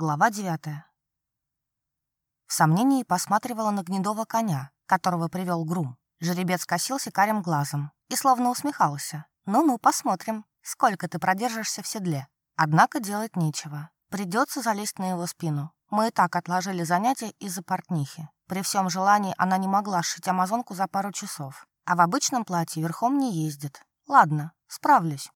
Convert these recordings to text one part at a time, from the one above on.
Глава 9. В сомнении посматривала на гнедого коня, которого привел грум. Жеребец косился карим глазом и словно усмехался. «Ну-ну, посмотрим, сколько ты продержишься в седле». Однако делать нечего. Придется залезть на его спину. Мы и так отложили занятия из-за портнихи. При всем желании она не могла сшить амазонку за пару часов. А в обычном платье верхом не ездит. Ладно, справлюсь.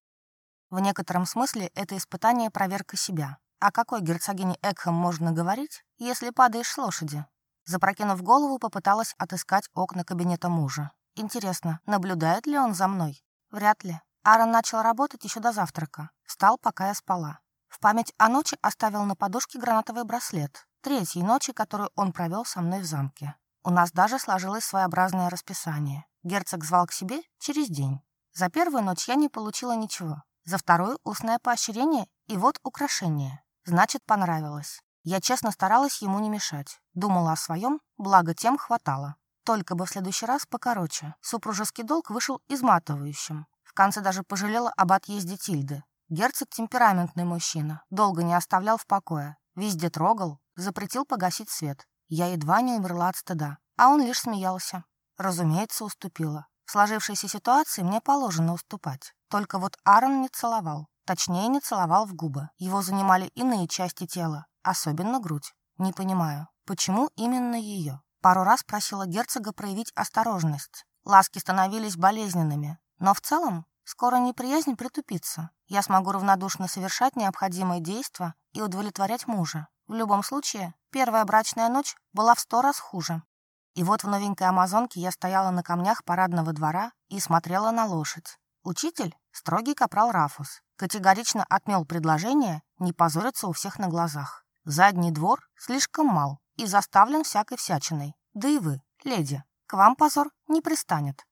В некотором смысле это испытание проверка себя. «О какой герцогине Экхэм можно говорить, если падаешь с лошади?» Запрокинув голову, попыталась отыскать окна кабинета мужа. «Интересно, наблюдает ли он за мной?» «Вряд ли». Аарон начал работать еще до завтрака. Встал, пока я спала. В память о ночи оставил на подушке гранатовый браслет. Третьей ночи, которую он провел со мной в замке. У нас даже сложилось своеобразное расписание. Герцог звал к себе через день. За первую ночь я не получила ничего. За вторую – устное поощрение и вот украшение. Значит, понравилось. Я честно старалась ему не мешать. Думала о своем, благо тем хватало. Только бы в следующий раз покороче. Супружеский долг вышел изматывающим. В конце даже пожалела об отъезде Тильды. Герцог темпераментный мужчина. Долго не оставлял в покое. Везде трогал, запретил погасить свет. Я едва не умерла от стыда. А он лишь смеялся. Разумеется, уступила. В сложившейся ситуации мне положено уступать. Только вот Аарон не целовал. Точнее, не целовал в губы. Его занимали иные части тела, особенно грудь. Не понимаю, почему именно ее? Пару раз просила герцога проявить осторожность. Ласки становились болезненными. Но в целом, скоро неприязнь притупится. Я смогу равнодушно совершать необходимые действия и удовлетворять мужа. В любом случае, первая брачная ночь была в сто раз хуже. И вот в новенькой амазонке я стояла на камнях парадного двора и смотрела на лошадь. Учитель — строгий капрал Рафус категорично отмел предложение не позориться у всех на глазах. Задний двор слишком мал и заставлен всякой всячиной. Да и вы, леди, к вам позор не пристанет.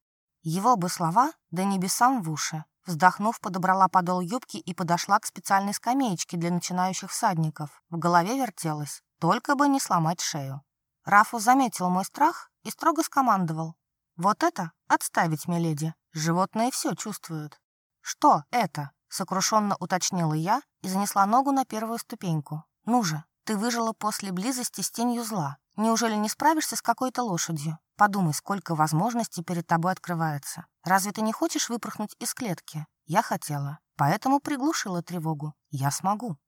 Его бы слова до небесам в уши. Вздохнув, подобрала подол юбки и подошла к специальной скамеечке для начинающих всадников. В голове вертелось, только бы не сломать шею. Рафу заметил мой страх и строго скомандовал. «Вот это отставить, миледи. Животные все чувствуют». «Что это?» сокрушенно уточнила я и занесла ногу на первую ступеньку. «Ну же, ты выжила после близости с тенью зла. Неужели не справишься с какой-то лошадью? Подумай, сколько возможностей перед тобой открывается. Разве ты не хочешь выпрыгнуть из клетки? Я хотела, поэтому приглушила тревогу. Я смогу».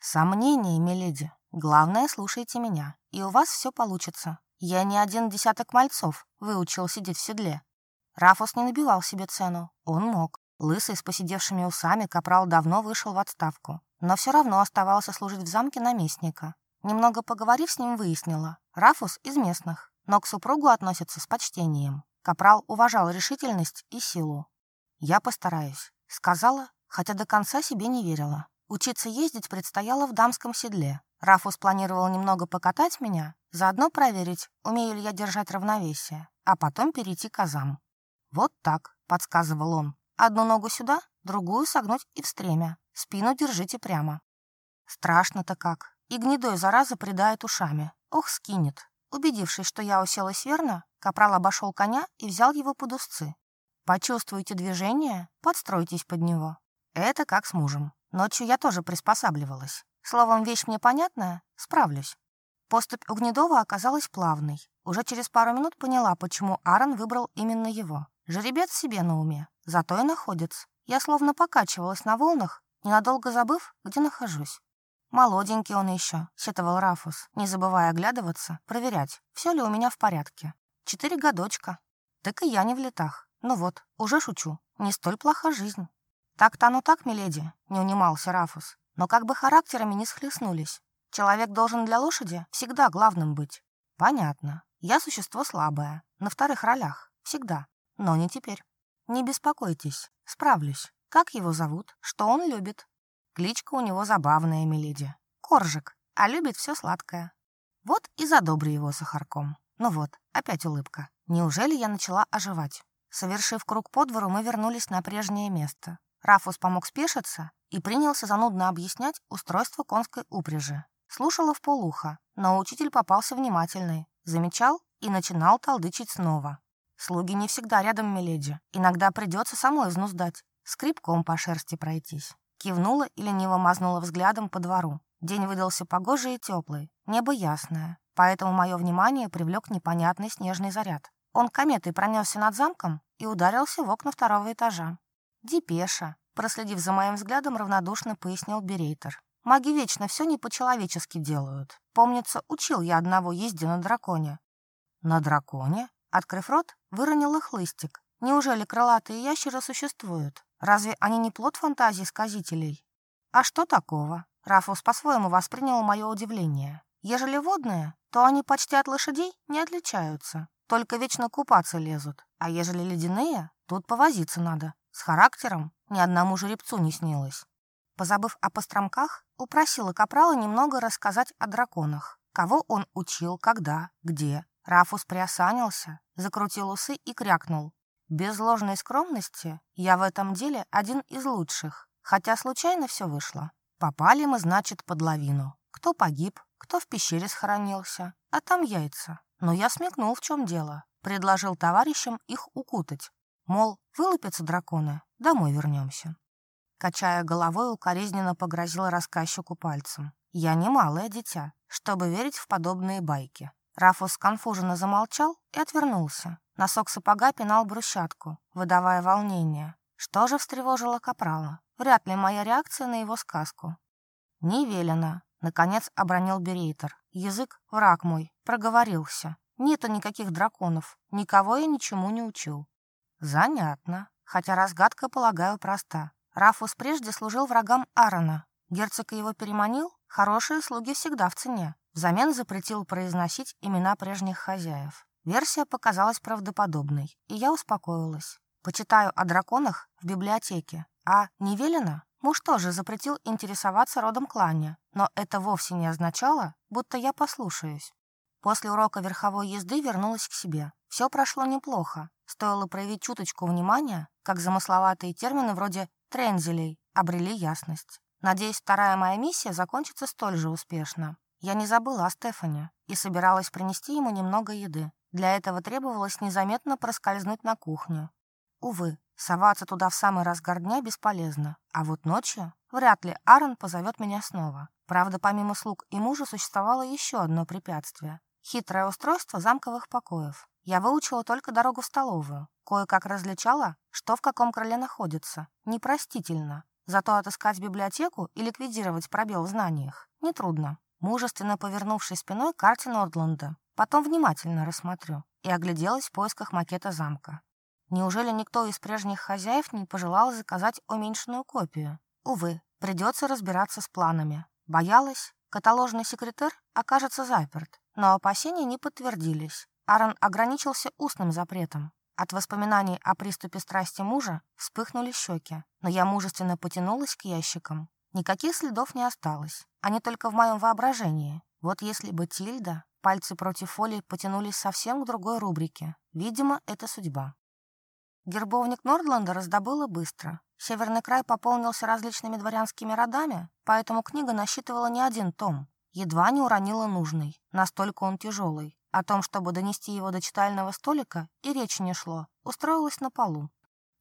«Сомнения, миледи. Главное, слушайте меня, и у вас все получится. Я не один десяток мальцов выучил сидеть в седле». Рафус не набивал себе цену. Он мог. Лысый, с посидевшими усами, капрал давно вышел в отставку, но все равно оставался служить в замке наместника. Немного поговорив с ним, выяснила, Рафус из местных, но к супругу относится с почтением. Капрал уважал решительность и силу. «Я постараюсь», — сказала, хотя до конца себе не верила. Учиться ездить предстояло в дамском седле. Рафус планировал немного покатать меня, заодно проверить, умею ли я держать равновесие, а потом перейти к азам. «Вот так», — подсказывал он, Одну ногу сюда, другую согнуть и в стремя. Спину держите прямо. Страшно-то как. И гнедой зараза придает ушами. Ох, скинет. Убедившись, что я уселась верно, капрал обошел коня и взял его под узцы. Почувствуйте движение, подстройтесь под него. Это как с мужем. Ночью я тоже приспосабливалась. Словом, вещь мне понятная, справлюсь. Поступь у Гнедова оказалась плавной. Уже через пару минут поняла, почему Аарон выбрал именно его. Жеребец себе на уме, зато и находится. Я словно покачивалась на волнах, ненадолго забыв, где нахожусь. «Молоденький он еще», — сетовал Рафус, не забывая оглядываться, проверять, все ли у меня в порядке. «Четыре годочка. Так и я не в летах. Ну вот, уже шучу. Не столь плоха жизнь». «Так-то оно так, миледи», — не унимался Рафус. «Но как бы характерами не схлестнулись. Человек должен для лошади всегда главным быть». «Понятно. Я существо слабое. На вторых ролях. Всегда. Но не теперь. Не беспокойтесь, справлюсь. Как его зовут? Что он любит? Кличка у него забавная, миледи. Коржик, а любит все сладкое. Вот и задобри его сахарком. Ну вот, опять улыбка. Неужели я начала оживать? Совершив круг по двору, мы вернулись на прежнее место. Рафус помог спешиться и принялся занудно объяснять устройство конской упряжи. Слушала в полухо, но учитель попался внимательный, замечал и начинал толдычить снова. Слуги не всегда рядом, миледи. Иногда придется самой изнус дать. Скрипком по шерсти пройтись. Кивнула и лениво мазнула взглядом по двору. День выдался погожий и теплый, небо ясное, поэтому мое внимание привлек непонятный снежный заряд. Он кометой пронесся над замком и ударился в окна второго этажа. «Депеша», проследив за моим взглядом, равнодушно пояснил Берейтер. «Маги вечно все не по-человечески делают. Помнится, учил я одного езди на драконе». «На драконе?» Открыв рот, Выронил их лыстик. Неужели крылатые ящеры существуют? Разве они не плод фантазии сказителей? А что такого? Рафус по-своему воспринял мое удивление. Ежели водные, то они почти от лошадей не отличаются. Только вечно купаться лезут. А ежели ледяные, тут повозиться надо. С характером ни одному жеребцу не снилось. Позабыв о постромках, упросила Капрала немного рассказать о драконах. Кого он учил, когда, где, Рафус приосанился, закрутил усы и крякнул. Без ложной скромности я в этом деле один из лучших, хотя случайно все вышло. Попали мы, значит, под лавину. Кто погиб, кто в пещере схоронился, а там яйца. Но я смекнул, в чем дело. Предложил товарищам их укутать. Мол, вылупятся драконы, домой вернемся. Качая головой, укоризненно погрозила рассказчику пальцем. Я не малое дитя, чтобы верить в подобные байки. Рафус конфуженно замолчал и отвернулся. Носок сапога пинал брусчатку, выдавая волнение. Что же встревожило Капрала? Вряд ли моя реакция на его сказку. «Не велено», — наконец обронил Берейтер. «Язык, враг мой, проговорился. Нету никаких драконов. Никого я ничему не учил». «Занятно. Хотя разгадка, полагаю, проста. Рафус прежде служил врагам Аарона. Герцог его переманил? Хорошие слуги всегда в цене. Замен запретил произносить имена прежних хозяев. Версия показалась правдоподобной, и я успокоилась. Почитаю о драконах в библиотеке. А не? Муж тоже запретил интересоваться родом кланя, но это вовсе не означало, будто я послушаюсь. После урока верховой езды вернулась к себе. Все прошло неплохо. Стоило проявить чуточку внимания, как замысловатые термины вроде «трензелей» обрели ясность. Надеюсь, вторая моя миссия закончится столь же успешно. Я не забыла о Стефане и собиралась принести ему немного еды. Для этого требовалось незаметно проскользнуть на кухню. Увы, соваться туда в самый разгар дня бесполезно, а вот ночью вряд ли Аарон позовет меня снова. Правда, помимо слуг и мужа существовало еще одно препятствие — хитрое устройство замковых покоев. Я выучила только дорогу в столовую, кое-как различала, что в каком крыле находится. Непростительно. Зато отыскать библиотеку и ликвидировать пробел в знаниях нетрудно. Мужественно повернувшись спиной к карте Нордланда, потом внимательно рассмотрю и огляделась в поисках макета замка. Неужели никто из прежних хозяев не пожелал заказать уменьшенную копию? Увы, придется разбираться с планами. Боялась, каталожный секретарь окажется заперт, но опасения не подтвердились. Аарон ограничился устным запретом. От воспоминаний о приступе страсти мужа вспыхнули щеки, но я мужественно потянулась к ящикам. Никаких следов не осталось. Они только в моем воображении. Вот если бы Тильда, пальцы против фолии потянулись совсем к другой рубрике. Видимо, это судьба. Гербовник Нордланда раздобыла быстро. Северный край пополнился различными дворянскими родами, поэтому книга насчитывала не один том. Едва не уронила нужный, настолько он тяжелый. О том, чтобы донести его до читального столика, и речи не шло. Устроилась на полу.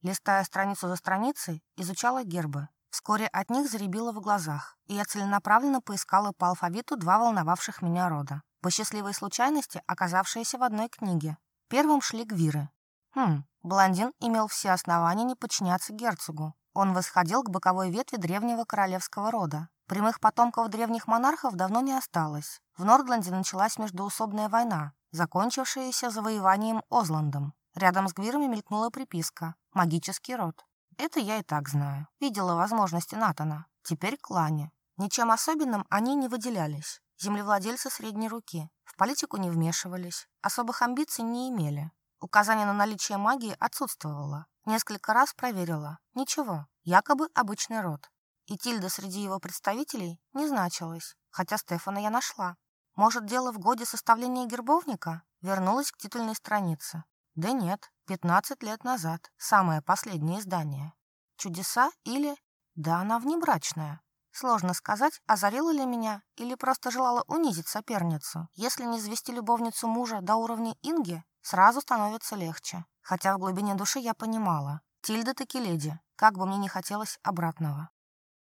Листая страницу за страницей, изучала гербы, Вскоре от них заребило в глазах, и я целенаправленно поискала по алфавиту два волновавших меня рода, по счастливой случайности оказавшиеся в одной книге. Первым шли гвиры. Хм, блондин имел все основания не подчиняться герцогу. Он восходил к боковой ветви древнего королевского рода. Прямых потомков древних монархов давно не осталось. В Нордланде началась междоусобная война, закончившаяся завоеванием Озландом. Рядом с гвирами мелькнула приписка «Магический род». Это я и так знаю. Видела возможности Натана. Теперь к Лане. Ничем особенным они не выделялись. Землевладельцы средней руки. В политику не вмешивались. Особых амбиций не имели. Указание на наличие магии отсутствовало. Несколько раз проверила. Ничего. Якобы обычный род. И Тильда среди его представителей не значилась. Хотя Стефана я нашла. Может, дело в годе составления гербовника? Вернулась к титульной странице. Да нет, 15 лет назад, самое последнее издание. Чудеса или... Да, она внебрачная. Сложно сказать, озарила ли меня или просто желала унизить соперницу. Если не извести любовницу мужа до уровня Инги, сразу становится легче. Хотя в глубине души я понимала. Тильда таки леди, как бы мне не хотелось обратного.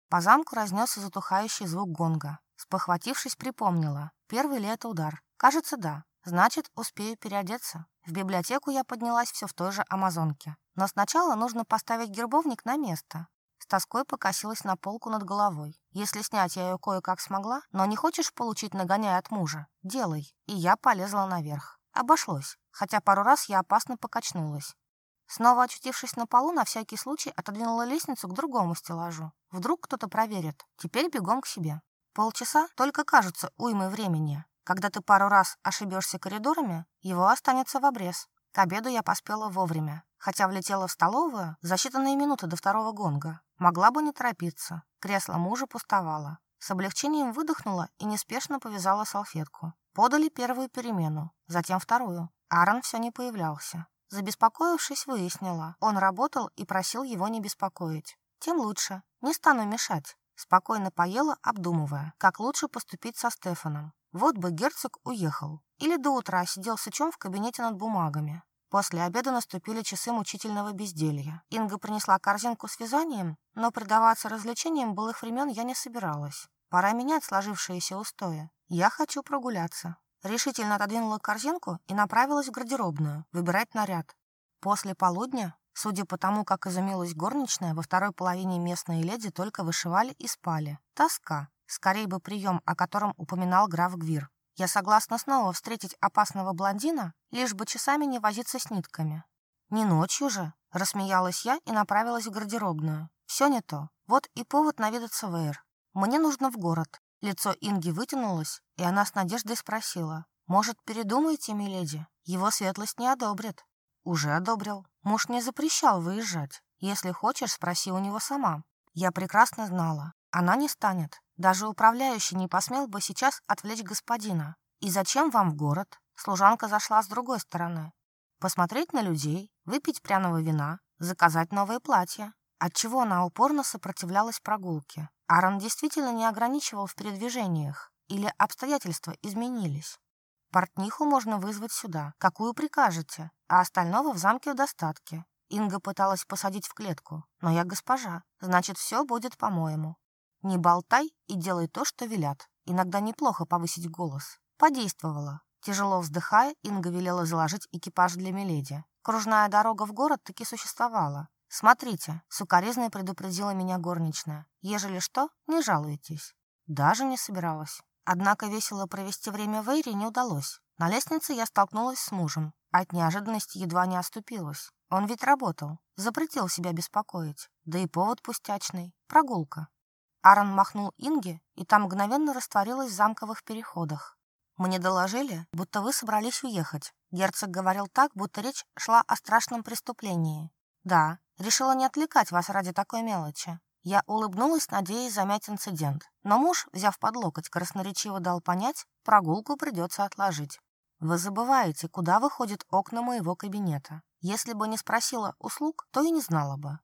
По замку разнесся затухающий звук гонга. Спохватившись, припомнила. Первый ли это удар? Кажется, да. Значит, успею переодеться. В библиотеку я поднялась все в той же Амазонке. Но сначала нужно поставить гербовник на место. С тоской покосилась на полку над головой. Если снять я ее кое-как смогла, но не хочешь получить нагоняя от мужа, делай. И я полезла наверх. Обошлось, хотя пару раз я опасно покачнулась. Снова очутившись на полу, на всякий случай отодвинула лестницу к другому стеллажу. Вдруг кто-то проверит. Теперь бегом к себе. Полчаса только кажется уймой времени. Когда ты пару раз ошибешься коридорами, его останется в обрез. К обеду я поспела вовремя, хотя влетела в столовую за считанные минуты до второго гонга. Могла бы не торопиться. Кресло мужа пустовало. С облегчением выдохнула и неспешно повязала салфетку. Подали первую перемену, затем вторую. Аарон все не появлялся. Забеспокоившись, выяснила, он работал и просил его не беспокоить. Тем лучше, не стану мешать. Спокойно поела, обдумывая, как лучше поступить со Стефаном. Вот бы герцог уехал. Или до утра сидел сычом в кабинете над бумагами. После обеда наступили часы мучительного безделья. Инга принесла корзинку с вязанием, но предаваться развлечениям былых времен я не собиралась. Пора менять сложившиеся устои. Я хочу прогуляться. Решительно отодвинула корзинку и направилась в гардеробную, выбирать наряд. После полудня, судя по тому, как изумилась горничная, во второй половине местные леди только вышивали и спали. Тоска скорее бы прием, о котором упоминал граф Гвир. Я согласна снова встретить опасного блондина, лишь бы часами не возиться с нитками. «Не ночью же!» – рассмеялась я и направилась в гардеробную. «Все не то. Вот и повод наведаться в Эйр. Мне нужно в город». Лицо Инги вытянулось, и она с надеждой спросила. «Может, передумаете, миледи? Его светлость не одобрит». «Уже одобрил. Муж не запрещал выезжать. Если хочешь, спроси у него сама». Я прекрасно знала. Она не станет. Даже управляющий не посмел бы сейчас отвлечь господина. И зачем вам в город? Служанка зашла с другой стороны. Посмотреть на людей, выпить пряного вина, заказать новое платье. Отчего она упорно сопротивлялась прогулке. Аарон действительно не ограничивал в передвижениях. Или обстоятельства изменились. Портниху можно вызвать сюда, какую прикажете, а остального в замке в достатке. Инга пыталась посадить в клетку, но я госпожа, значит, все будет по-моему. Не болтай и делай то, что велят. Иногда неплохо повысить голос. Подействовала. Тяжело вздыхая, Инга велела заложить экипаж для Миледи. Кружная дорога в город таки существовала. «Смотрите», — сукорезная предупредила меня горничная. «Ежели что, не жалуйтесь». Даже не собиралась. Однако весело провести время в Эйре не удалось. На лестнице я столкнулась с мужем. От неожиданности едва не оступилась. Он ведь работал. Запретил себя беспокоить. Да и повод пустячный. Прогулка. Арам махнул Инге, и там мгновенно растворилась в замковых переходах. «Мне доложили, будто вы собрались уехать». Герцог говорил так, будто речь шла о страшном преступлении. «Да, решила не отвлекать вас ради такой мелочи». Я улыбнулась, надеясь замять инцидент. Но муж, взяв под локоть, красноречиво дал понять, прогулку придется отложить. «Вы забываете, куда выходят окна моего кабинета. Если бы не спросила услуг, то и не знала бы.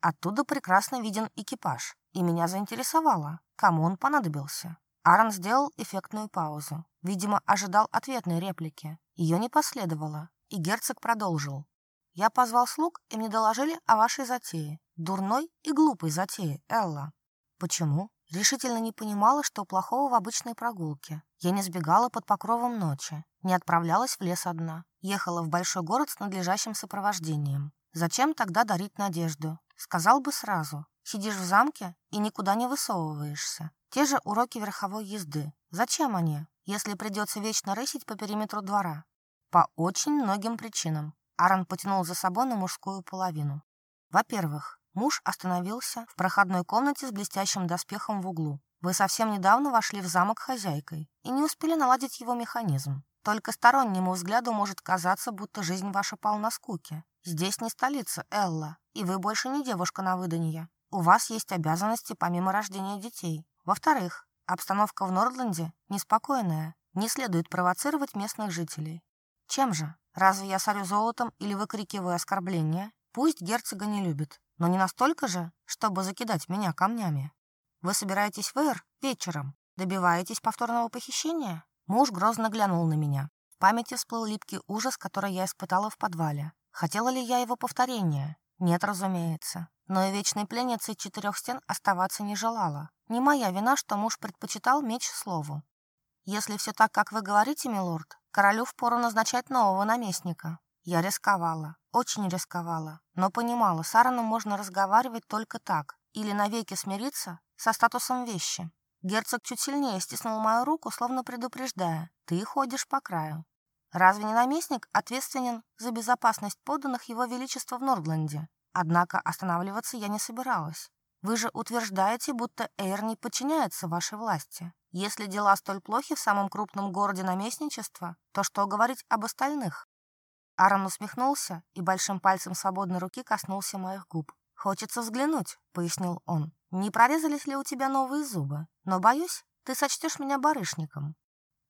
Оттуда прекрасно виден экипаж, и меня заинтересовало, кому он понадобился. Аарон сделал эффектную паузу. Видимо, ожидал ответной реплики. Ее не последовало, и герцог продолжил. «Я позвал слуг, и мне доложили о вашей затее. Дурной и глупой затее, Элла». «Почему?» Решительно не понимала, что плохого в обычной прогулке. Я не сбегала под покровом ночи, не отправлялась в лес одна, ехала в большой город с надлежащим сопровождением. Зачем тогда дарить надежду? Сказал бы сразу. Сидишь в замке и никуда не высовываешься. Те же уроки верховой езды. Зачем они, если придется вечно рысить по периметру двора? По очень многим причинам. Аарон потянул за собой на мужскую половину. Во-первых, муж остановился в проходной комнате с блестящим доспехом в углу. Вы совсем недавно вошли в замок хозяйкой и не успели наладить его механизм. Только стороннему взгляду может казаться, будто жизнь ваша полна скуки. Здесь не столица, Элла, и вы больше не девушка на выданье. У вас есть обязанности помимо рождения детей. Во-вторых, обстановка в Нордленде неспокойная. Не следует провоцировать местных жителей. Чем же? Разве я сорю золотом или выкрикиваю оскорбления? Пусть герцога не любит, но не настолько же, чтобы закидать меня камнями. Вы собираетесь в Эр вечером? Добиваетесь повторного похищения? Муж грозно глянул на меня. В памяти всплыл липкий ужас, который я испытала в подвале. Хотела ли я его повторения? Нет, разумеется. Но и вечной пленницей четырех стен оставаться не желала. Не моя вина, что муж предпочитал меч слову. Если все так, как вы говорите, милорд, королю впору назначать нового наместника. Я рисковала, очень рисковала, но понимала, с Араном можно разговаривать только так, или навеки смириться со статусом вещи. Герцог чуть сильнее стиснул мою руку, словно предупреждая. «Ты ходишь по краю». Разве не наместник ответственен за безопасность подданных Его Величества в Нордланде? Однако останавливаться я не собиралась. Вы же утверждаете, будто Эйр не подчиняется вашей власти. Если дела столь плохи в самом крупном городе наместничества, то что говорить об остальных? Аарон усмехнулся и большим пальцем свободной руки коснулся моих губ. «Хочется взглянуть», — пояснил он. Не прорезались ли у тебя новые зубы? Но, боюсь, ты сочтешь меня барышником.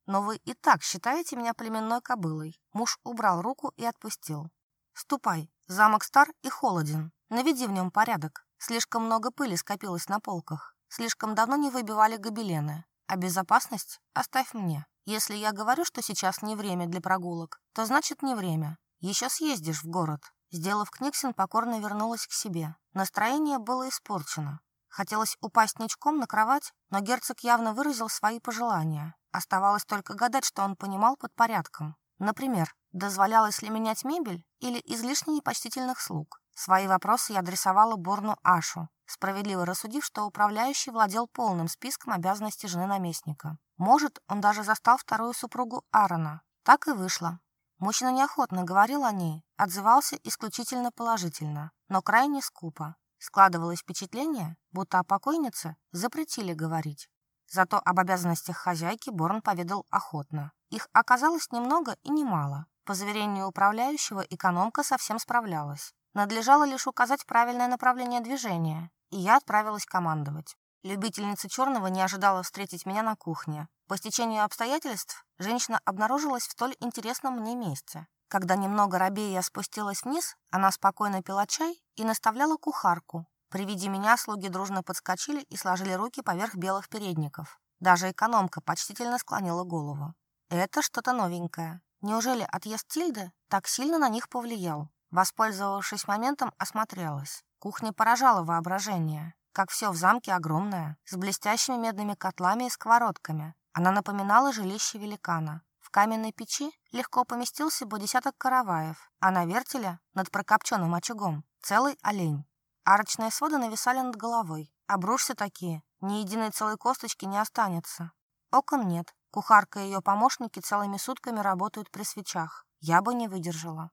Но вы и так считаете меня племенной кобылой. Муж убрал руку и отпустил. Ступай, замок стар и холоден. Наведи в нем порядок. Слишком много пыли скопилось на полках. Слишком давно не выбивали гобелены. А безопасность оставь мне. Если я говорю, что сейчас не время для прогулок, то значит не время. Еще съездишь в город. Сделав книгсин, покорно вернулась к себе. Настроение было испорчено. Хотелось упасть ничком на кровать, но герцог явно выразил свои пожелания. Оставалось только гадать, что он понимал под порядком. Например, дозволялось ли менять мебель или излишне непочтительных слуг. Свои вопросы я адресовала Борну Ашу, справедливо рассудив, что управляющий владел полным списком обязанностей жены наместника. Может, он даже застал вторую супругу Аарона. Так и вышло. Мужчина неохотно говорил о ней, отзывался исключительно положительно, но крайне скупо. Складывалось впечатление, будто о покойнице запретили говорить. Зато об обязанностях хозяйки Борн поведал охотно. Их оказалось немного и немало. По заверению управляющего, экономка совсем справлялась. Надлежало лишь указать правильное направление движения, и я отправилась командовать. Любительница черного не ожидала встретить меня на кухне. По стечению обстоятельств женщина обнаружилась в столь интересном мне месте. Когда немного рабея спустилась вниз, она спокойно пила чай и наставляла кухарку. При виде меня слуги дружно подскочили и сложили руки поверх белых передников. Даже экономка почтительно склонила голову. Это что-то новенькое. Неужели отъезд Тильды так сильно на них повлиял? Воспользовавшись моментом, осмотрелась. Кухня поражала воображение. Как все в замке огромное, с блестящими медными котлами и сковородками. Она напоминала жилище великана. В каменной печи легко поместился бы десяток караваев, а на вертеле, над прокопченным очагом, Целый олень. Арочные своды нависали над головой. Обрушься такие, ни единой целой косточки не останется. Окон нет. Кухарка и ее помощники целыми сутками работают при свечах. Я бы не выдержала.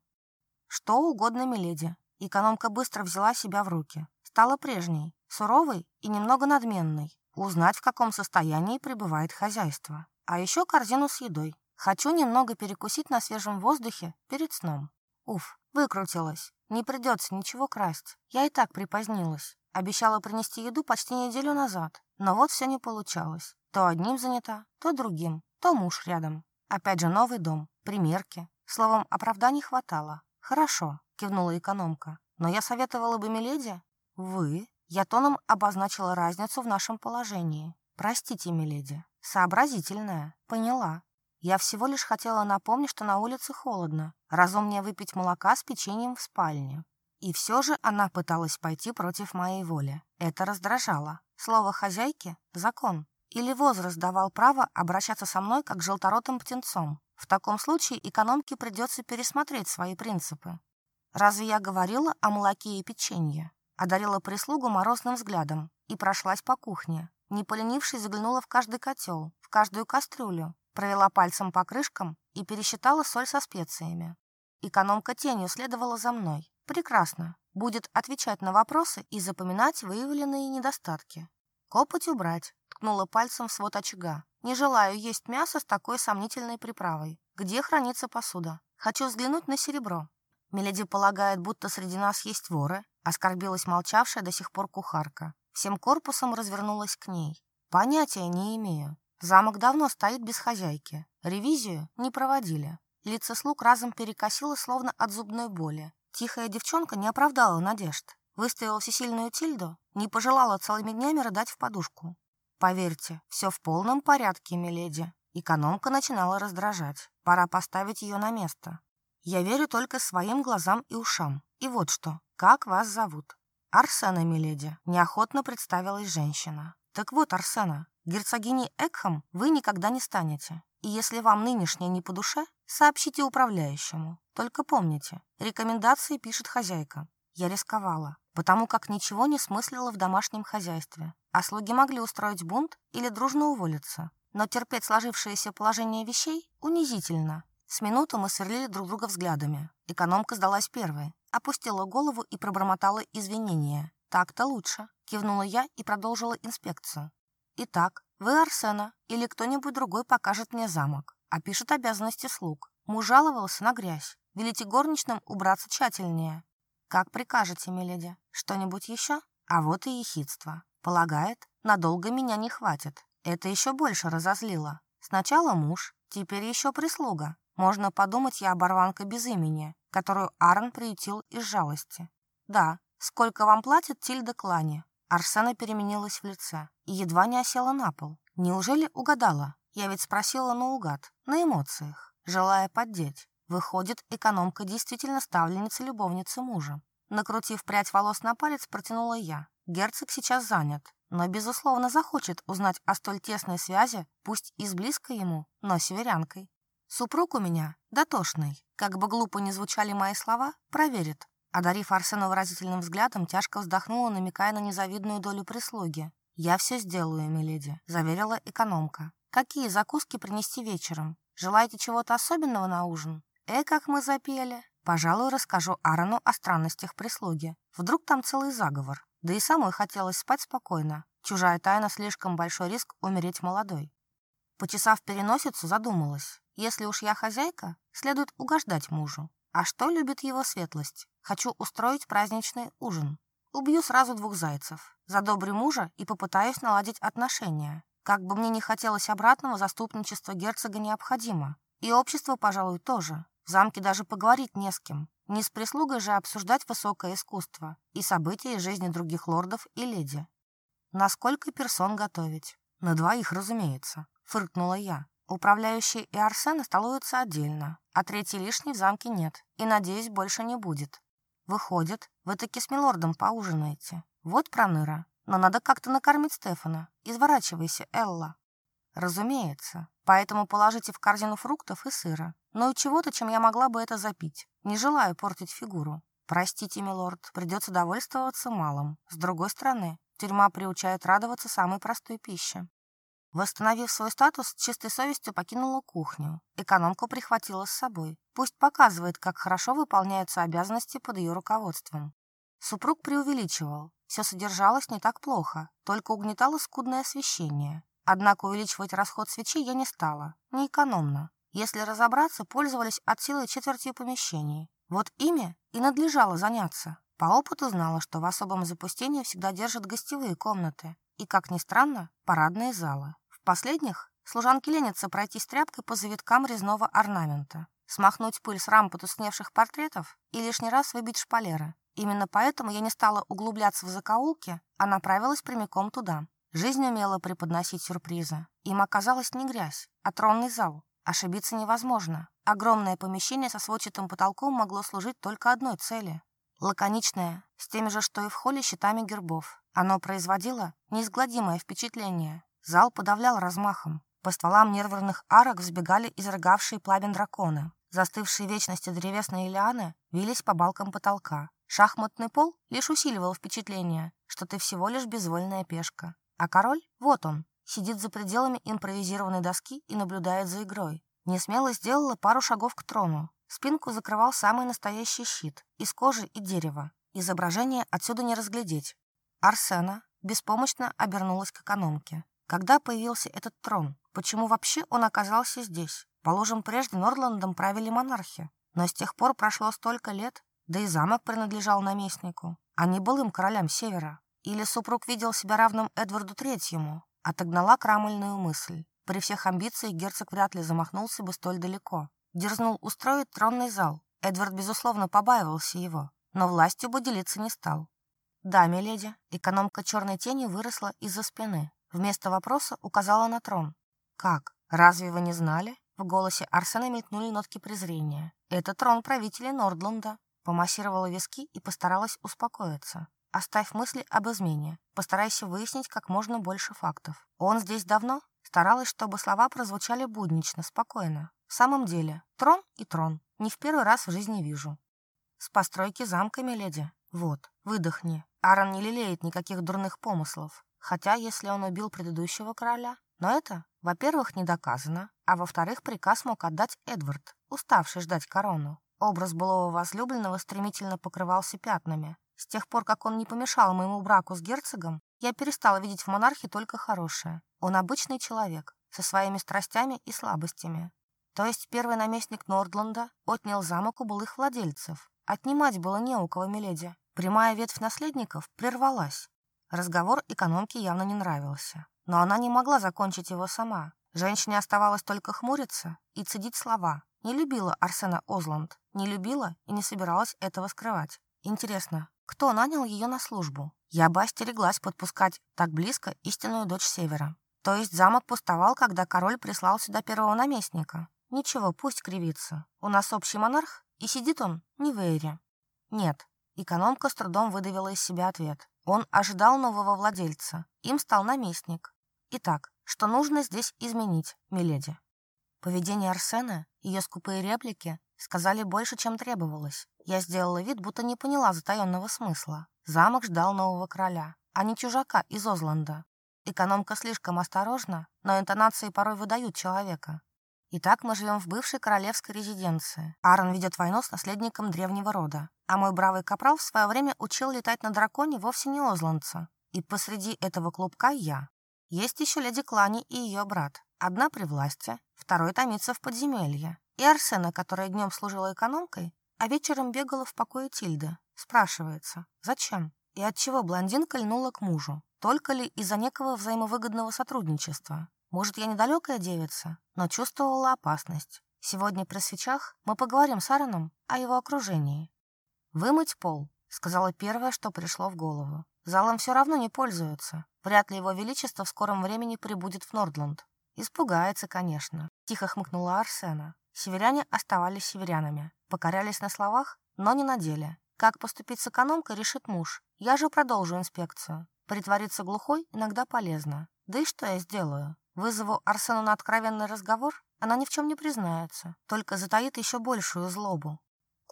Что угодно, миледи. Экономка быстро взяла себя в руки. Стала прежней, суровой и немного надменной. Узнать, в каком состоянии пребывает хозяйство. А еще корзину с едой. Хочу немного перекусить на свежем воздухе перед сном. Уф, выкрутилась. Не придется ничего красть. Я и так припозднилась. Обещала принести еду почти неделю назад. Но вот все не получалось. То одним занята, то другим, то муж рядом. Опять же новый дом, примерки. Словом, оправданий хватало. «Хорошо», — кивнула экономка. «Но я советовала бы миледи». «Вы?» Я тоном обозначила разницу в нашем положении. «Простите, миледи. Сообразительная. Поняла. Я всего лишь хотела напомнить, что на улице холодно. Разумнее выпить молока с печеньем в спальне. И все же она пыталась пойти против моей воли. Это раздражало. Слово «хозяйки» — закон. Или возраст давал право обращаться со мной как желторотым птенцом. В таком случае экономке придется пересмотреть свои принципы. Разве я говорила о молоке и печенье? Одарила прислугу морозным взглядом и прошлась по кухне. Не поленившись, заглянула в каждый котел, в каждую кастрюлю, провела пальцем по крышкам и пересчитала соль со специями. Экономка тенью следовала за мной. Прекрасно. Будет отвечать на вопросы и запоминать выявленные недостатки. Копоть убрать. Ткнула пальцем в свод очага. Не желаю есть мясо с такой сомнительной приправой. Где хранится посуда? Хочу взглянуть на серебро. Меледи полагает, будто среди нас есть воры. Оскорбилась молчавшая до сих пор кухарка. Всем корпусом развернулась к ней. Понятия не имею. Замок давно стоит без хозяйки. Ревизию не проводили. Лица слуг разом перекосило, словно от зубной боли. Тихая девчонка не оправдала надежд. Выставила всесильную тильду, не пожелала целыми днями рыдать в подушку. Поверьте, все в полном порядке, миледи. Экономка начинала раздражать. Пора поставить ее на место. Я верю только своим глазам и ушам. И вот что. Как вас зовут? Арсена, миледи. Неохотно представилась женщина. Так вот, Арсена, Герцогини Экхам вы никогда не станете. И если вам нынешнее не по душе, сообщите управляющему. Только помните, рекомендации пишет хозяйка. Я рисковала, потому как ничего не смыслила в домашнем хозяйстве. А слуги могли устроить бунт или дружно уволиться. Но терпеть сложившееся положение вещей унизительно. С минуту мы сверлили друг друга взглядами. Экономка сдалась первой, опустила голову и пробормотала извинения. «Так-то лучше», — кивнула я и продолжила инспекцию. Итак, вы Арсена или кто-нибудь другой покажет мне замок, а опишет обязанности слуг. Муж жаловался на грязь. Велите горничным убраться тщательнее. Как прикажете, миледи? Что-нибудь еще? А вот и ехидство. Полагает, надолго меня не хватит. Это еще больше разозлило. Сначала муж, теперь еще прислуга. Можно подумать, я оборванка без имени, которую Арн приютил из жалости. Да, сколько вам платит Тильда Клани? Арсена переменилась в лице и едва не осела на пол. Неужели угадала? Я ведь спросила наугад, на эмоциях, желая поддеть. Выходит, экономка действительно ставленница любовницы мужа. Накрутив прядь волос на палец, протянула я. Герцог сейчас занят, но, безусловно, захочет узнать о столь тесной связи, пусть и с близкой ему, но северянкой. Супруг у меня дотошный. Как бы глупо ни звучали мои слова, проверит, Одарив Арсена выразительным взглядом, тяжко вздохнула, намекая на незавидную долю прислуги. «Я все сделаю, миледи», — заверила экономка. «Какие закуски принести вечером? Желаете чего-то особенного на ужин?» «Э, как мы запели!» Пожалуй, расскажу Аарону о странностях прислуги. Вдруг там целый заговор. Да и самой хотелось спать спокойно. Чужая тайна слишком большой риск умереть молодой. Почесав переносицу, задумалась. Если уж я хозяйка, следует угождать мужу. А что любит его светлость? Хочу устроить праздничный ужин. Убью сразу двух зайцев. Задобрю мужа и попытаюсь наладить отношения. Как бы мне не хотелось обратного, заступничество герцога необходимо. И общество, пожалуй, тоже. В замке даже поговорить не с кем. Не с прислугой же обсуждать высокое искусство и события жизни других лордов и леди. Насколько персон готовить? На двоих, разумеется, фыркнула я. Управляющий и Арсен столуются отдельно, а третий лишний в замке нет, и, надеюсь, больше не будет. Выходит, вы таки с милордом поужинаете. Вот проныра. Но надо как-то накормить Стефана. Изворачивайся, Элла. Разумеется. Поэтому положите в корзину фруктов и сыра. Но и чего-то, чем я могла бы это запить. Не желаю портить фигуру. Простите, милорд, придется довольствоваться малым. С другой стороны, тюрьма приучает радоваться самой простой пище. Восстановив свой статус, с чистой совестью покинула кухню. Экономку прихватила с собой. Пусть показывает, как хорошо выполняются обязанности под ее руководством. Супруг преувеличивал. Все содержалось не так плохо, только угнетало скудное освещение. Однако увеличивать расход свечей я не стала. Неэкономно. Если разобраться, пользовались от силы четвертью помещений. Вот ими и надлежало заняться. По опыту знала, что в особом запустении всегда держат гостевые комнаты и, как ни странно, парадные залы. В последних служанке ленятся пройтись тряпкой по завиткам резного орнамента, смахнуть пыль с рам потускневших портретов и лишний раз выбить шпалеры. Именно поэтому я не стала углубляться в закоулки, а направилась прямиком туда. Жизнь умела преподносить сюрпризы. Им оказалась не грязь, а тронный зал. Ошибиться невозможно. Огромное помещение со сводчатым потолком могло служить только одной цели. Лаконичное, с теми же, что и в холле, щитами гербов. Оно производило неизгладимое впечатление. Зал подавлял размахом. По стволам нервных арок взбегали изрыгавшие пламен драконы. Застывшие вечности древесные лианы вились по балкам потолка. Шахматный пол лишь усиливал впечатление, что ты всего лишь безвольная пешка. А король, вот он, сидит за пределами импровизированной доски и наблюдает за игрой. Несмело сделала пару шагов к трону. Спинку закрывал самый настоящий щит из кожи и дерева. Изображение отсюда не разглядеть. Арсена беспомощно обернулась к экономке. Когда появился этот трон? Почему вообще он оказался здесь? Положим, прежде Нордландом правили монархи. Но с тех пор прошло столько лет, да и замок принадлежал наместнику, а не былым королям Севера. Или супруг видел себя равным Эдварду Третьему, отогнала крамольную мысль. При всех амбициях герцог вряд ли замахнулся бы столь далеко. Дерзнул устроить тронный зал. Эдвард, безусловно, побаивался его, но властью бы делиться не стал. «Да, миледи», экономка черной тени выросла из-за спины. Вместо вопроса указала на трон. «Как? Разве вы не знали?» В голосе Арсена метнули нотки презрения. «Это трон правителя Нордланда». Помассировала виски и постаралась успокоиться. «Оставь мысли об измене. Постарайся выяснить как можно больше фактов. Он здесь давно?» Старалась, чтобы слова прозвучали буднично, спокойно. «В самом деле, трон и трон. Не в первый раз в жизни вижу». «С постройки замка, миледи. Вот, выдохни. Аарон не лелеет никаких дурных помыслов хотя если он убил предыдущего короля. Но это, во-первых, не доказано, а во-вторых, приказ мог отдать Эдвард, уставший ждать корону. Образ былого возлюбленного стремительно покрывался пятнами. С тех пор, как он не помешал моему браку с герцогом, я перестала видеть в монархе только хорошее. Он обычный человек, со своими страстями и слабостями. То есть первый наместник Нордланда отнял замок у былых владельцев. Отнимать было не у кого, миледи. Прямая ветвь наследников прервалась. Разговор экономке явно не нравился. Но она не могла закончить его сама. Женщине оставалось только хмуриться и цедить слова. Не любила Арсена Озланд, не любила и не собиралась этого скрывать. Интересно, кто нанял ее на службу? Я бы остереглась подпускать так близко истинную дочь Севера. То есть замок пустовал, когда король прислал сюда первого наместника. Ничего, пусть кривится. У нас общий монарх, и сидит он не в Эре. Нет, Экономка с трудом выдавила из себя ответ. Он ожидал нового владельца. Им стал наместник. Итак, что нужно здесь изменить, миледи? Поведение Арсена, ее скупые реплики сказали больше, чем требовалось. Я сделала вид, будто не поняла затаенного смысла. Замок ждал нового короля, а не чужака из Озланда. Экономка слишком осторожна, но интонации порой выдают человека. Итак, мы живем в бывшей королевской резиденции. Аарон ведет войну с наследником древнего рода. А мой бравый капрал в свое время учил летать на драконе вовсе не озланца. И посреди этого клубка я. Есть еще леди Клани и ее брат. Одна при власти, второй томится в подземелье. И Арсена, которая днем служила экономкой, а вечером бегала в покое Тильды. Спрашивается, зачем? И отчего блондинка льнула к мужу? Только ли из-за некого взаимовыгодного сотрудничества? Может, я недалекая девица, но чувствовала опасность. Сегодня при свечах мы поговорим с Аароном о его окружении, «Вымыть пол», — сказала первое, что пришло в голову. «Залом все равно не пользуются. Вряд ли его величество в скором времени прибудет в Нордланд». «Испугается, конечно», — тихо хмыкнула Арсена. Северяне оставались северянами. Покорялись на словах, но не на деле. Как поступить с экономкой, решит муж. Я же продолжу инспекцию. Притвориться глухой иногда полезно. Да и что я сделаю? Вызову Арсену на откровенный разговор? Она ни в чем не признается, только затаит еще большую злобу.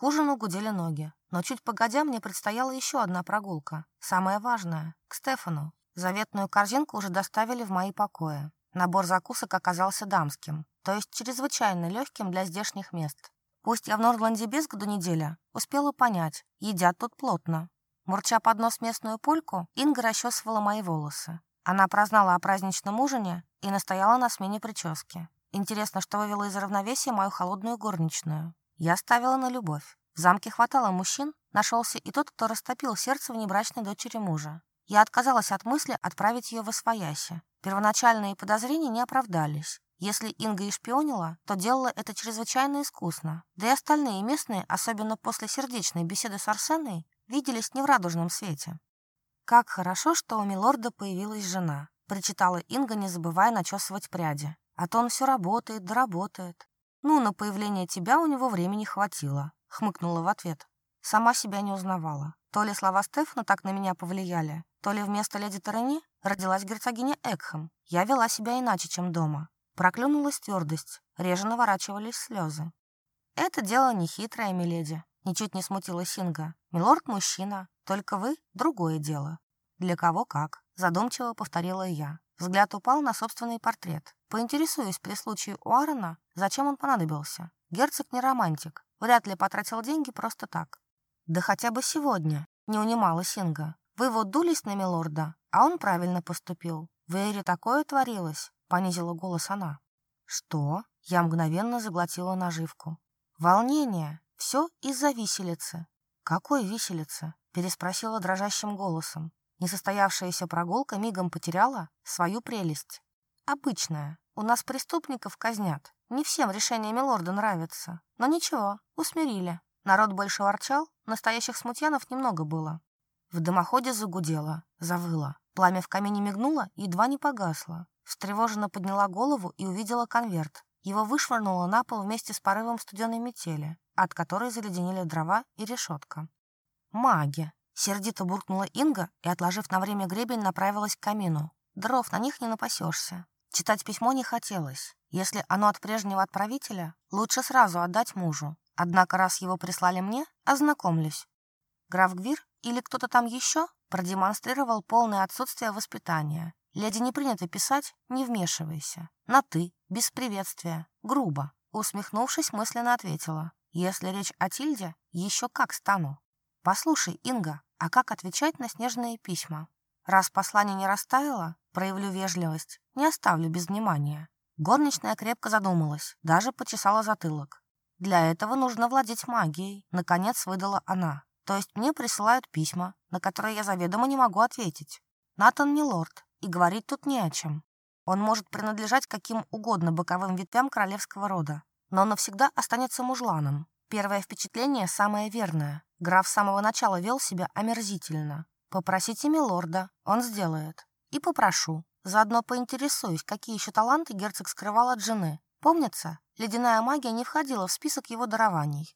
Ужину гудели ноги, но чуть погодя мне предстояла еще одна прогулка, самая важная, к Стефану. Заветную корзинку уже доставили в мои покои. Набор закусок оказался дамским, то есть чрезвычайно легким для здешних мест. Пусть я в Нордланде без году неделя, успела понять, едят тут плотно. Мурча под нос местную пульку, Инга расчесывала мои волосы. Она прознала о праздничном ужине и настояла на смене прически. Интересно, что вывело из равновесия мою холодную горничную. Я ставила на любовь. В замке хватало мужчин, нашелся и тот, кто растопил сердце внебрачной дочери мужа. Я отказалась от мысли отправить ее в Освояси. Первоначальные подозрения не оправдались. Если Инга и шпионила, то делала это чрезвычайно искусно. Да и остальные местные, особенно после сердечной беседы с Арсеной, виделись не в радужном свете. «Как хорошо, что у Милорда появилась жена», – Прочитала Инга, не забывая начесывать пряди. «А то он все работает, доработает. «Ну, на появление тебя у него времени хватило», — хмыкнула в ответ. Сама себя не узнавала. То ли слова Стефана так на меня повлияли, то ли вместо леди Тарани родилась герцогиня Экхэм. Я вела себя иначе, чем дома. Проклюнулась твердость, реже наворачивались слезы. «Это дело нехитрое, миледи», — ничуть не смутила Синга. «Милорд мужчина, только вы — другое дело». «Для кого как», — задумчиво повторила я. Взгляд упал на собственный портрет. Поинтересуюсь при случае у Аарона, зачем он понадобился. Герцог не романтик, вряд ли потратил деньги просто так. Да хотя бы сегодня, не унимала Синга. Вы вот дулись на милорда, а он правильно поступил. В Эре такое творилось, понизила голос она. Что? Я мгновенно заглотила наживку. Волнение. Все из-за виселицы. Какой виселицы? Переспросила дрожащим голосом. Несостоявшаяся прогулка мигом потеряла свою прелесть. Обычная, у нас преступников казнят. Не всем решение Милорда нравится. Но ничего, усмирили. Народ больше ворчал, настоящих смутьянов немного было. В дымоходе загудело, завыло. Пламя в камине мигнуло, едва не погасло. Встревоженно подняла голову и увидела конверт. Его вышвырнуло на пол вместе с порывом студеной метели, от которой заледенели дрова и решетка. «Маги!» — сердито буркнула Инга и, отложив на время гребень, направилась к камину. «Дров на них не напасешься. Читать письмо не хотелось. Если оно от прежнего отправителя, лучше сразу отдать мужу. Однако раз его прислали мне, ознакомлюсь. Граф Гвир или кто-то там еще продемонстрировал полное отсутствие воспитания. Леди не принято писать «не вмешивайся». На «ты», без приветствия, грубо. Усмехнувшись, мысленно ответила. «Если речь о Тильде, еще как стану». «Послушай, Инга, а как отвечать на снежные письма?» Раз послание не растаяло, проявлю вежливость, не оставлю без внимания. Горничная крепко задумалась, даже почесала затылок. Для этого нужно владеть магией, наконец выдала она. То есть мне присылают письма, на которые я заведомо не могу ответить. Натан не лорд, и говорить тут не о чем. Он может принадлежать каким угодно боковым ветвям королевского рода, но навсегда останется мужланом. Первое впечатление самое верное. Граф с самого начала вел себя омерзительно. Попросите милорда, он сделает. И попрошу. Заодно поинтересуюсь, какие еще таланты герцог скрывал от жены. Помнится, ледяная магия не входила в список его дарований.